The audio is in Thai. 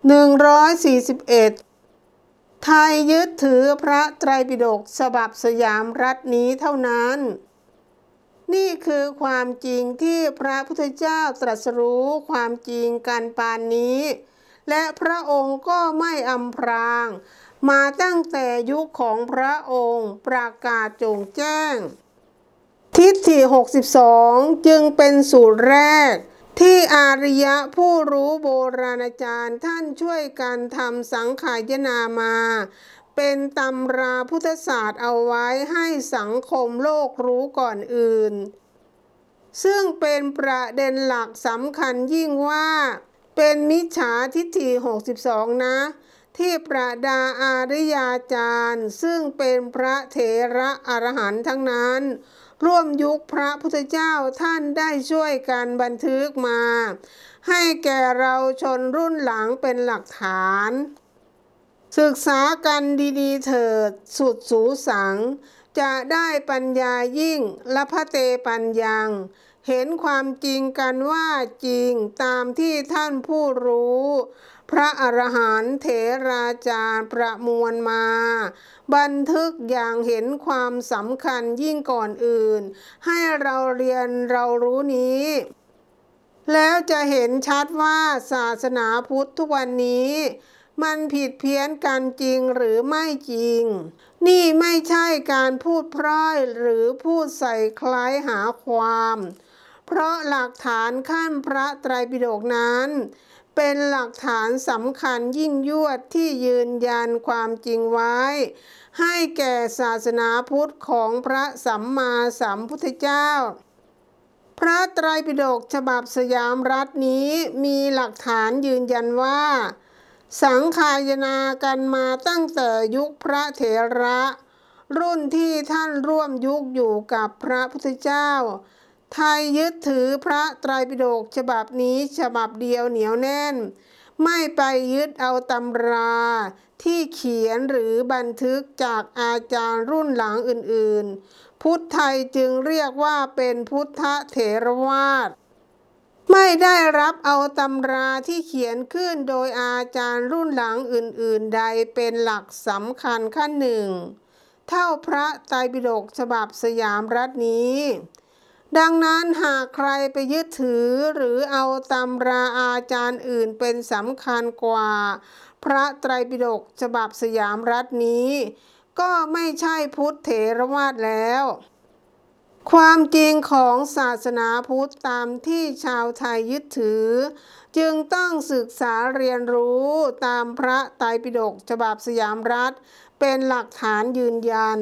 141 ไทยยึดถือพระไตรปิฎกฉบับสยามรัฐนี้เท่านั้น นี่คือความจริงที่พระพุทธเจ้าตรัสรู้ความจริงกันปานนี้ และพระองค์ก็ไม่อำพราง มาตั้งแต่ยุคของพระองค์ประกาศจงแจ้ง ทิฏฐิ 62 จึงเป็นสูตรแรก ที่อาริยะผู้รู้โบราณอาจารย์ท่านช่วยกันทำสังขายนามา เป็นตำราพุทธศาสตร์เอาไว้ให้สังคมโลกรู้ก่อนอื่น ซึ่งเป็นประเด็นหลักสำคัญยิ่งว่า เป็นมิจฉาทิฏฐิ 62 นะ ที่ประดาอาริยาจารย์ ซึ่งเป็นพระเถระอรหันต์ทั้งนั้น ร่วมยุคพระพุทธเจ้าท่านได้ช่วยกันบันทึกมา ให้แก่เราชนรุ่นหลังเป็นหลักฐาน ศึกษากันดีๆเถิดสุดสูสัง จะได้ปัญญายิ่งละพะเตปัญญัง เห็นความจริงกันว่าจริงตามที่ท่านผู้รู้ พระอรหันต์เถราจารย์ประมวลมา บันทึกอย่างเห็นความสำคัญยิ่งก่อนอื่น ให้เราเรียนเรารู้นี้แล้วจะเห็นชัดว่าศาสนาพุทธทุกวันนี้ มันผิดเพี้ยนกันจริงหรือไม่จริง นี่ไม่ใช่การพูดพร่อยหรือพูดใส่คล้ายหาความ เพราะหลักฐานขั้นพระไตรปิฎกนั้น เป็นหลักฐานสำคัญยิ่งยวดที่ยืนยันความจริงไว้ ให้แก่ศาสนาพุทธของพระสัมมาสัมพุทธเจ้าพระไตรปิฎกฉบับสยามรัฐนี้มีหลักฐานยืนยันว่า สังขายนากันมาตั้งแต่ยุคพระเถระ รุ่นที่ท่านร่วมยุคอยู่กับพระพุทธเจ้า ไทยยึดถือพระไตรปิฎกฉบับนี้ฉบับเดียวเหนียวแน่น ไม่ไปยึดเอาตำราที่เขียนหรือบันทึกจากอาจารย์รุ่นหลังอื่นๆ พุทธไทยจึงเรียกว่าเป็นพุทธเถรวาท ไม่ได้รับเอาตำราที่เขียนขึ้นโดยอาจารย์รุ่นหลังอื่นๆ ใดเป็นหลักสำคัญขั้นหนึ่ง เท่าพระไตรปิฎกฉบับสยามรัฐนี้ ดังนั้นหากใครไปยึดถือหรือเอาตำราอาจารย์อื่นเป็นสำคัญกว่า พระไตรปิฎกฉบับสยามรัฐนี้ ก็ไม่ใช่พุทธเถรวาทแล้ว ความจริงของศาสนาพุทธตามที่ชาวไทยยึดถือ จึงต้องศึกษาเรียนรู้ตามพระไตรปิฎกฉบับสยามรัฐ เป็นหลักฐานยืนยัน